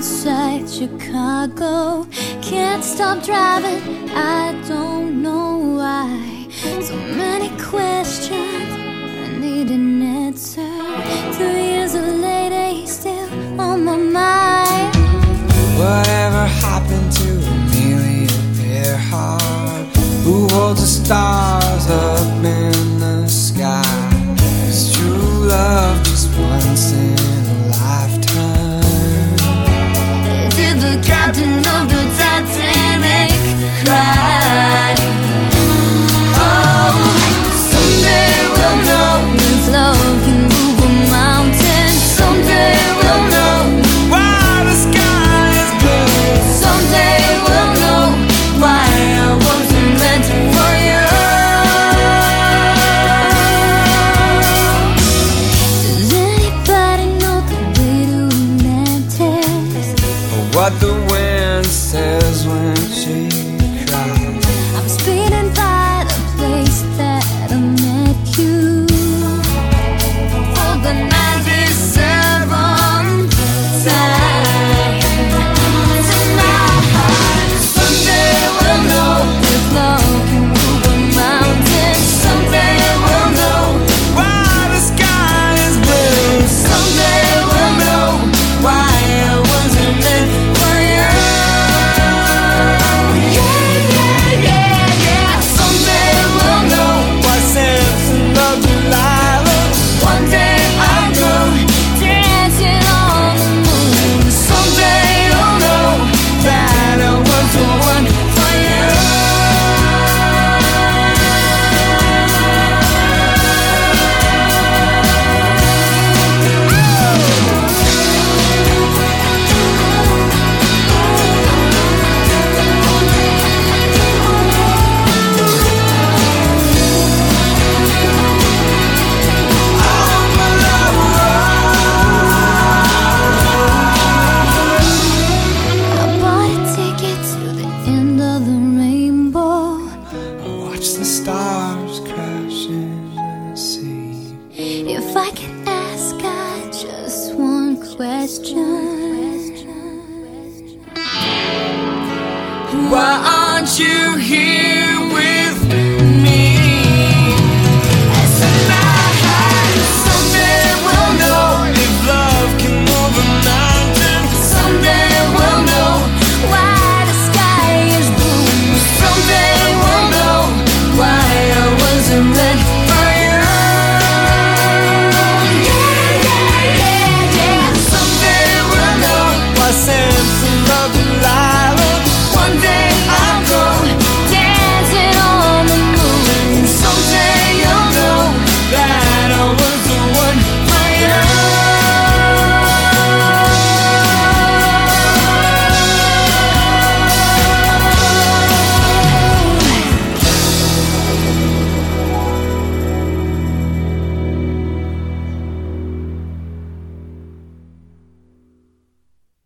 outside Chicago. Can't stop driving, I don't know why. So many questions, I need an answer. Two years later, he's still on my mind. Whatever happened to the wind says when she watch the stars crash in the sea. If I could ask God just one question, why aren't you here?